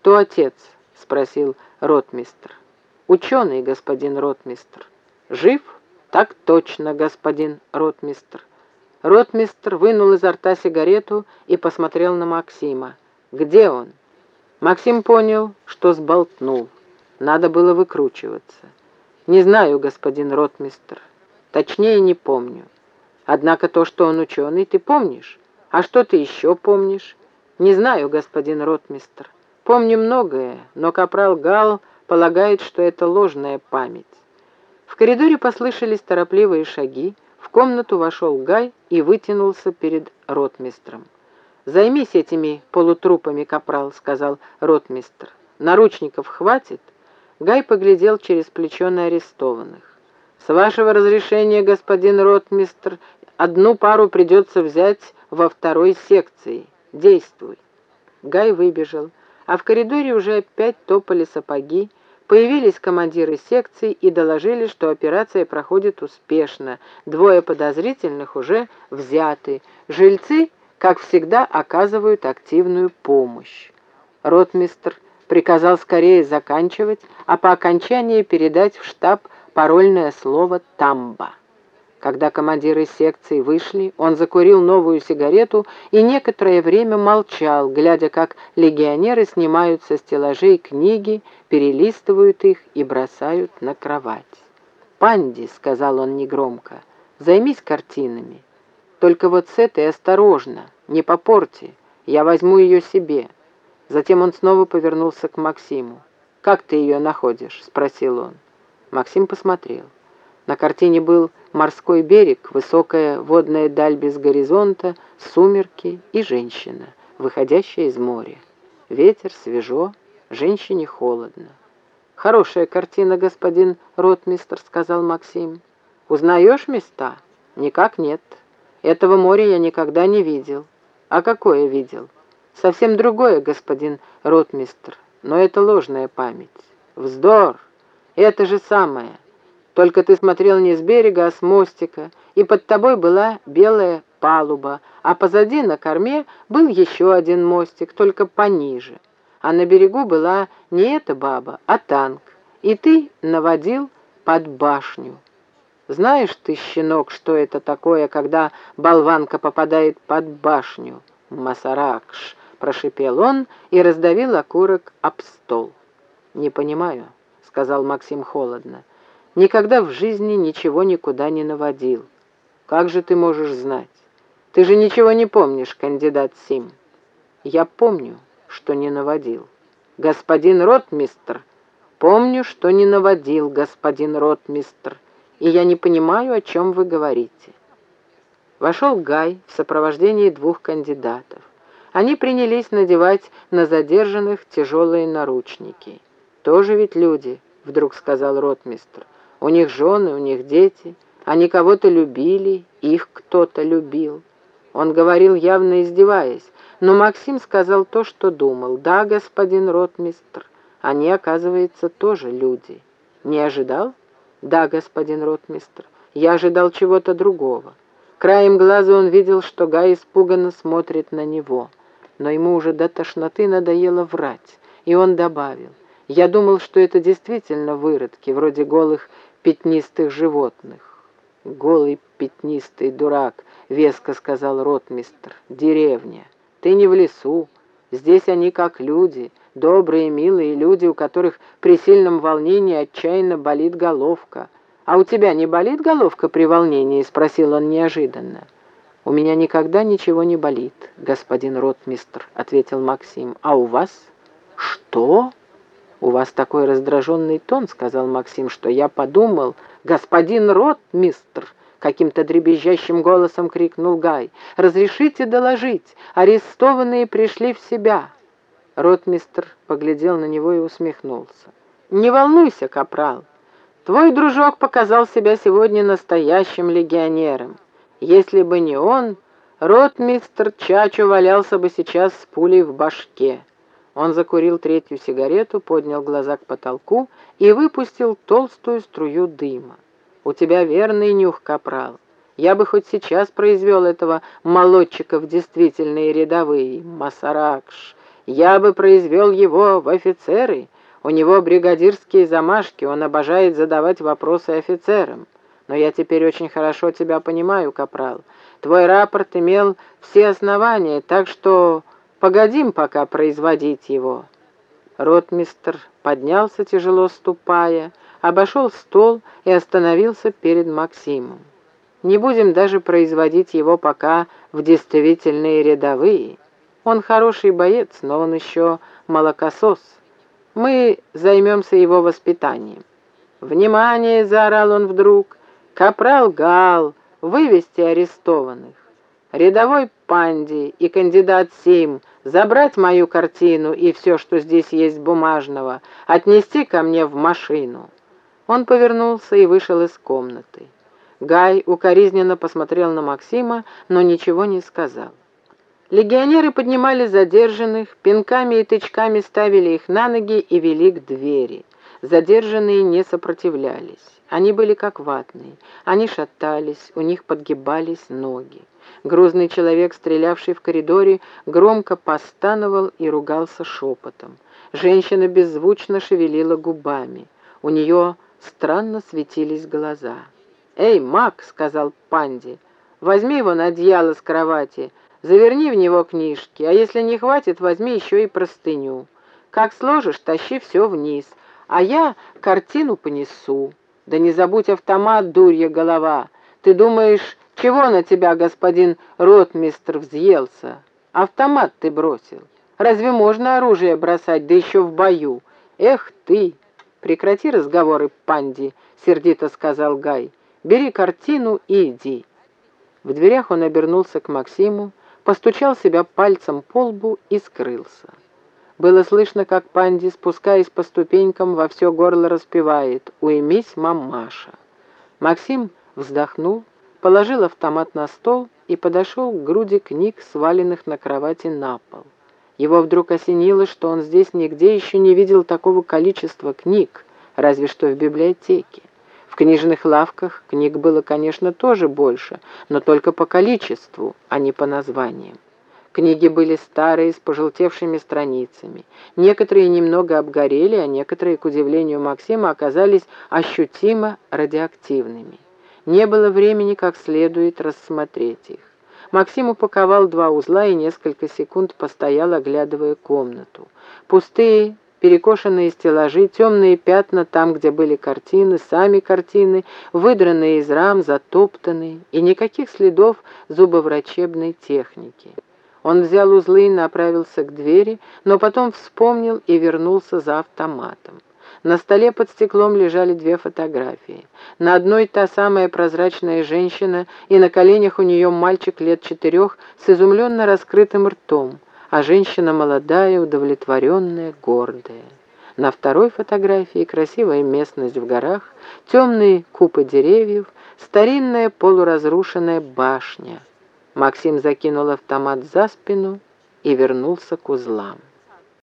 «Кто отец?» — спросил ротмистр. «Ученый, господин ротмистр». «Жив?» «Так точно, господин ротмистр». Ротмистр вынул изо рта сигарету и посмотрел на Максима. «Где он?» Максим понял, что сболтнул. Надо было выкручиваться. «Не знаю, господин ротмистр. Точнее, не помню. Однако то, что он ученый, ты помнишь? А что ты еще помнишь? Не знаю, господин ротмистр. Помню многое, но капрал Гал полагает, что это ложная память. В коридоре послышались торопливые шаги, в комнату вошел Гай и вытянулся перед ротмистром. «Займись этими полутрупами, капрал», — сказал ротмистр. «Наручников хватит?» Гай поглядел через плечо на арестованных. «С вашего разрешения, господин ротмистр, одну пару придется взять во второй секции. Действуй». Гай выбежал, а в коридоре уже опять топали сапоги, Появились командиры секций и доложили, что операция проходит успешно. Двое подозрительных уже взяты. Жильцы, как всегда, оказывают активную помощь. Ротмистр приказал скорее заканчивать, а по окончании передать в штаб парольное слово «Тамба». Когда командиры секции вышли, он закурил новую сигарету и некоторое время молчал, глядя, как легионеры снимают со стеллажей книги, перелистывают их и бросают на кровать. «Панди», — сказал он негромко, — «займись картинами. Только вот с этой осторожно, не попорти, я возьму ее себе». Затем он снова повернулся к Максиму. «Как ты ее находишь?» — спросил он. Максим посмотрел. На картине был морской берег, высокая водная даль без горизонта, сумерки и женщина, выходящая из моря. Ветер, свежо, женщине холодно. «Хорошая картина, господин ротмистр», — сказал Максим. «Узнаешь места?» «Никак нет. Этого моря я никогда не видел». «А какое видел?» «Совсем другое, господин ротмистр, но это ложная память». «Вздор! Это же самое!» Только ты смотрел не с берега, а с мостика, и под тобой была белая палуба, а позади на корме был еще один мостик, только пониже. А на берегу была не эта баба, а танк, и ты наводил под башню. Знаешь ты, щенок, что это такое, когда болванка попадает под башню? Масаракш, прошипел он и раздавил окурок об стол. Не понимаю, сказал Максим холодно. Никогда в жизни ничего никуда не наводил. Как же ты можешь знать? Ты же ничего не помнишь, кандидат Сим. Я помню, что не наводил. Господин ротмистр, помню, что не наводил, господин ротмистр, и я не понимаю, о чем вы говорите. Вошел Гай в сопровождении двух кандидатов. Они принялись надевать на задержанных тяжелые наручники. «Тоже ведь люди», — вдруг сказал ротмистр. У них жены, у них дети. Они кого-то любили, их кто-то любил. Он говорил, явно издеваясь, но Максим сказал то, что думал. «Да, господин ротмистр, они, оказывается, тоже люди». «Не ожидал?» «Да, господин ротмистр, я ожидал чего-то другого». Краем глаза он видел, что Гай испуганно смотрит на него. Но ему уже до тошноты надоело врать, и он добавил. «Я думал, что это действительно выродки, вроде голых пятнистых животных. «Голый пятнистый дурак», — веско сказал ротмистр, — «деревня. Ты не в лесу. Здесь они как люди, добрые, милые люди, у которых при сильном волнении отчаянно болит головка. А у тебя не болит головка при волнении?» — спросил он неожиданно. «У меня никогда ничего не болит, господин ротмистр», — ответил Максим. «А у вас?» «Что?» «У вас такой раздраженный тон», — сказал Максим, — «что я подумал...» «Господин ротмистр!» — каким-то дребезжащим голосом крикнул Гай. «Разрешите доложить! Арестованные пришли в себя!» Ротмистр поглядел на него и усмехнулся. «Не волнуйся, капрал. Твой дружок показал себя сегодня настоящим легионером. Если бы не он, ротмистр Чачу валялся бы сейчас с пулей в башке. Он закурил третью сигарету, поднял глаза к потолку и выпустил толстую струю дыма. «У тебя верный нюх, капрал. Я бы хоть сейчас произвел этого молодчика в действительные рядовые. Масаракш. Я бы произвел его в офицеры. У него бригадирские замашки, он обожает задавать вопросы офицерам. Но я теперь очень хорошо тебя понимаю, капрал. Твой рапорт имел все основания, так что погодим пока производить его». Ротмистр поднялся, тяжело ступая, обошел стол и остановился перед Максимом. «Не будем даже производить его пока в действительные рядовые. Он хороший боец, но он еще молокосос. Мы займемся его воспитанием». «Внимание!» — заорал он вдруг. «Капрал Гал, вывести арестованных. Рядовой Панди и кандидат Сим забрать мою картину и все, что здесь есть бумажного, отнести ко мне в машину». Он повернулся и вышел из комнаты. Гай укоризненно посмотрел на Максима, но ничего не сказал. Легионеры поднимали задержанных, пинками и тычками ставили их на ноги и вели к двери. Задержанные не сопротивлялись. Они были как ватные. Они шатались, у них подгибались ноги. Грозный человек, стрелявший в коридоре, громко постановал и ругался шепотом. Женщина беззвучно шевелила губами. У нее странно светились глаза. «Эй, Мак!» — сказал Панди. «Возьми его на одеяло с кровати, заверни в него книжки, а если не хватит, возьми еще и простыню. Как сложишь, тащи все вниз, а я картину понесу. Да не забудь автомат, дурья голова. Ты думаешь, чего на тебя, господин ротмистр, взъелся? Автомат ты бросил. Разве можно оружие бросать, да еще в бою? Эх ты!» «Прекрати разговоры, Панди», — сердито сказал Гай. «Бери картину и иди». В дверях он обернулся к Максиму, постучал себя пальцем по лбу и скрылся. Было слышно, как Панди, спускаясь по ступенькам, во все горло распевает «Уймись, мамаша». Максим вздохнул, положил автомат на стол и подошел к груди книг, сваленных на кровати на пол. Его вдруг осенило, что он здесь нигде еще не видел такого количества книг, разве что в библиотеке. В книжных лавках книг было, конечно, тоже больше, но только по количеству, а не по названиям. Книги были старые, с пожелтевшими страницами. Некоторые немного обгорели, а некоторые, к удивлению Максима, оказались ощутимо радиоактивными. Не было времени как следует рассмотреть их. Максим упаковал два узла и несколько секунд постоял, оглядывая комнату. Пустые, перекошенные стеллажи, темные пятна там, где были картины, сами картины, выдранные из рам, затоптанные, и никаких следов зубоврачебной техники. Он взял узлы и направился к двери, но потом вспомнил и вернулся за автоматом. На столе под стеклом лежали две фотографии. На одной та самая прозрачная женщина, и на коленях у нее мальчик лет четырех с изумленно раскрытым ртом, а женщина молодая, удовлетворенная, гордая. На второй фотографии красивая местность в горах, темные купы деревьев, старинная полуразрушенная башня. Максим закинул автомат за спину и вернулся к узлам.